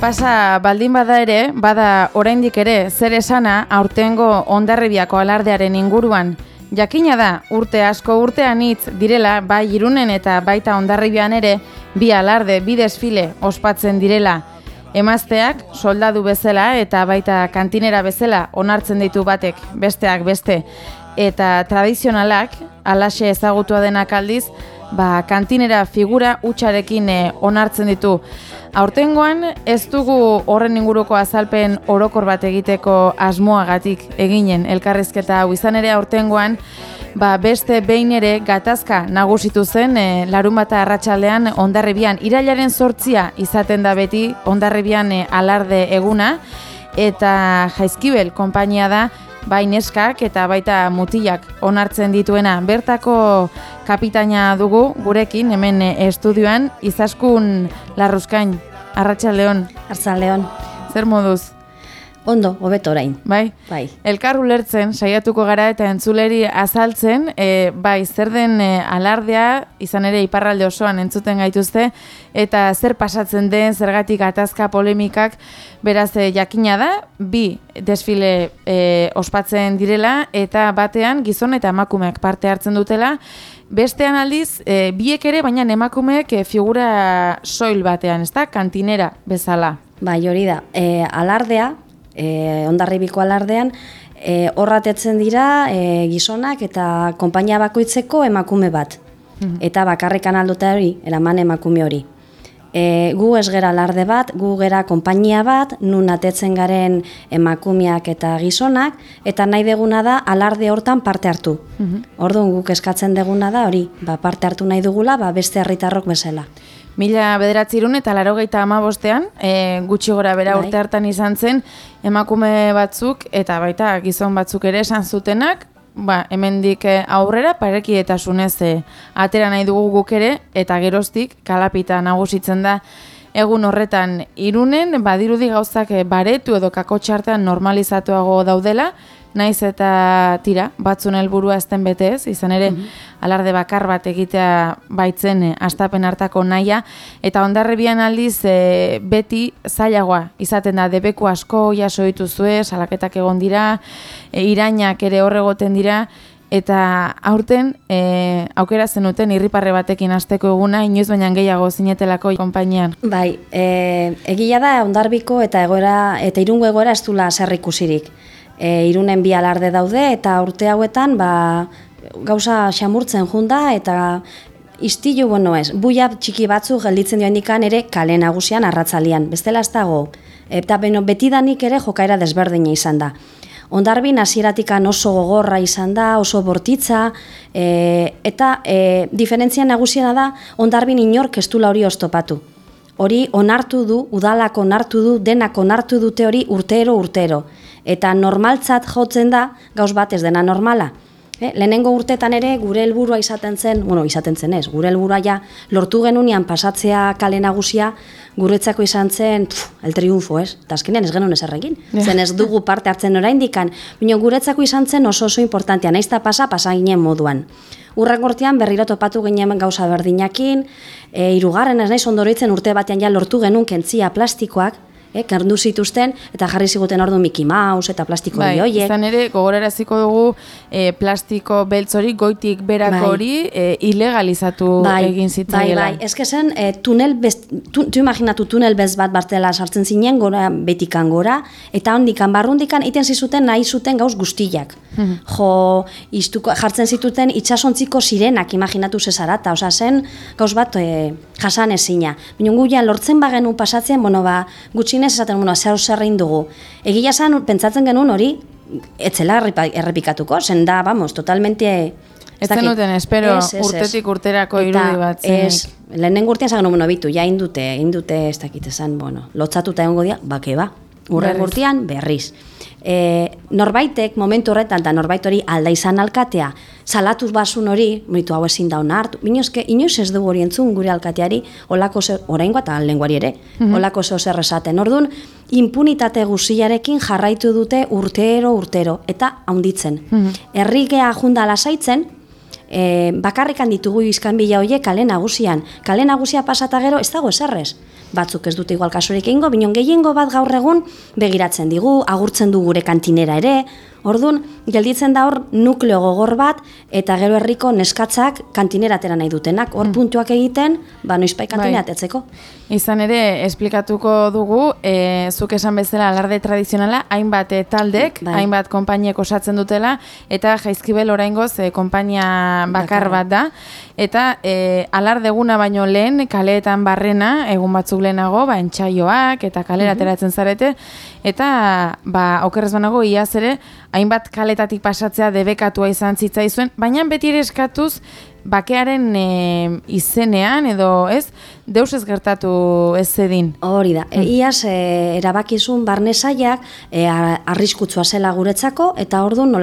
pasa baldin bada ere, bada oraindik ere zer esana aurtengo ondarribiako alardearen inguruan. Jakina da, urte asko urtean hitz direla, bai irunen eta baita ondarribian ere, bi alarde, bi desfile ospatzen direla. Emazteak soldadu bezala eta baita kantinera bezala onartzen ditu batek, besteak beste. Eta tradizionalak, alaxe ezagutua denak aldiz, ba, kantinera figura utxarekin eh, onartzen ditu. Aurtengoan ez dugu horren inguruko azalpen orokor bat egiteko asmoagatik eginen elkarrizketa hau. Izan ere aurtengoan ba, beste behin ere gatazka nagusitu zen e, larun bata arratsaldean ondarribian irailaren sortzia izaten da beti ondarribian e, alarde eguna. Eta jaizkibel konpainia da bai neskak eta baita mutilak onartzen dituena. Bertako kapitaina dugu gurekin hemen eh, estudioan izaskun larruzkain. Arratxa Leon. Arratxa Leon. Zer moduz? Ondo, hobeto orain. Bai? Bai. Elkar ulertzen, saiatuko gara eta entzuleri azaltzen, e, bai, zer den e, alardea, izan ere iparralde osoan entzuten gaituzte, eta zer pasatzen den, zergatik atazka polemikak, beraz, e, jakina da, bi desfile e, ospatzen direla, eta batean gizon eta emakumeak parte hartzen dutela, Bestean aldiz, e, biek ere, baina emakumeek e, figura soil batean, ezta? Kantinera bezala. Bai, hori da. E, alardea, e, ondarribiko alardean, e, horratetzen dira e, gizonak eta konpainia bakoitzeko emakume bat. Mhm. Eta bakarrikan alduta hori, eraman emakume hori. E, gu ez gera alarde bat, gu gera konpainia bat, nun atetzen garen emakumeak eta gizonak, eta nahi deguna da alarde hortan parte hartu. Mm Orduan guk eskatzen deguna da hori, ba, parte hartu nahi dugula, ba, beste herritarrok bezala. Mila bederatzirun eta laro gehieta amabostean, e, gutxi gora bera bai. urte hartan izan zen, emakume batzuk eta baita gizon batzuk ere esan zutenak, ba, hemendik e, aurrera pareki eta sunez e, atera nahi dugu guk ere, eta geroztik kalapita nagusitzen da egun horretan irunen, badirudi gauzak baretu edo kakotxartean normalizatuago daudela, naiz eta tira, batzun helburua ezten bete ez, izan ere, mhm. alarde bakar bat egitea baitzen eh, astapen hartako naia, eta ondarrebian aldiz e, beti zailagoa izaten da, debeku asko jaso dituzue, salaketak egon dira, e, irainak ere horregoten dira, eta aurten e, aukera zenuten irriparre batekin hasteko eguna, inoiz baina gehiago zinetelako konpainian. Bai, e, egia da ondarbiko eta egoera, eta irungo egoera ez dula zerrikusirik e, irunen bi alarde daude eta urte hauetan ba, gauza xamurtzen junda eta istilu bueno ez, buia txiki batzu gelditzen dioen dikan ere kale nagusian arratzalian, bestela ez dago, eta beno, betidanik ere jokaera desberdina izan da. Ondarbin hasieratikan oso gogorra izan da, oso bortitza, e, eta e, diferentzia nagusiena da ondarbin inork ez hori oztopatu. Hori onartu du, udalak onartu du, denak onartu dute hori urtero urtero eta normaltzat jotzen da gauz bat ez dena normala. E, lehenengo urtetan ere gure helburua izaten zen, bueno, izaten zen ez, gure helburua ja lortu genunian pasatzea kale nagusia guretzako izan zen pf, el triunfo, ez? Eta azkenean ez genuen ezerrekin. Zen ez dugu parte hartzen oraindikan, baina guretzako izan zen oso oso importantea, naiz pasa, pasa ginen moduan. Urren gortean berriro topatu ginen gauza berdinakin, e, irugarren ez naiz ondoroitzen urte batean ja lortu genuen kentzia plastikoak, eh, karndu zituzten eta jarri ziguten ordu Mickey Mouse eta plastiko bai, horiek. Izan ere, gogoraraziko dugu eh, plastiko beltz hori, goitik berako bai. hori eh, ilegalizatu bai, egin zitzaiela. Bai, bai, ez zen, eh, tunel bez, tu, tu imaginatu tunel bez bat bartela sartzen zinen, gora, betikan gora, eta hondikan, barrundikan, iten zizuten nahi zuten gauz guztiak. Mhm. Jo, iztuko, jartzen zituten itxasontziko sirenak imaginatu zezarata, osa zen, gauz bat eh, jasan ezina. Binungu ja, lortzen bagenu pasatzen, bueno, ba, gutxi zinez esaten bueno, zer zerrein dugu. Egia san pentsatzen genuen hori etzela errepikatuko, zen da, vamos, totalmente Ez zenuten, espero, es, es, urtetik urterako irudi bat. Ez, lehenen gurtian zagen, bueno, bitu, ja indute, indute, ez dakit esan, bueno, lotzatuta egongo dia, bake ba, urren berriz e, norbaitek momentu horretan da norbait hori alda izan alkatea salatuz basun hori, moritu hau ezin da onartu, binozke, inoiz ez dugu hori entzun gure alkateari, olako ze, orain eta lenguari ere, mm olako zeo zer esaten. Orduan, impunitate guziarekin jarraitu dute urtero, urtero, eta haunditzen. Mm -hmm. Errigea junda lasaitzen, e, bakarrikan ditugu izkanbila horiek kale nagusian. Kale nagusia pasata gero ez dago eserrez. Batzuk ez dute igual kasurik egingo, binon gehiengo bat gaur egun begiratzen digu, agurtzen du gure kantinera ere, Orduan, gelditzen da hor nukleo gogor bat eta gero herriko neskatzak kantinera atera nahi dutenak. Hor puntuak egiten, ba noizpai kantinera Bai. atetzeko. Izan ere, esplikatuko dugu, e, zuk esan bezala alarde tradizionala, hainbat e, taldek, Bai. hainbat konpainiek osatzen dutela, eta jaizkibel oraingoz e, konpainia bakar bat da. Eta e, alarde eguna baino lehen, kaleetan barrena, egun batzuk lehenago, ba, entxaioak eta kalera ateratzen zarete, eta ba, okerrez banago, iaz ere, hainbat kaletatik pasatzea debekatua izan zitzaizuen, baina beti ere eskatuz, bakearen e, izenean edo ez, deus ez gertatu ez zedin. Hori da. E, iaz e, erabakizun barne sailak e, ar- arriskutsua zela guretzako eta orduan nola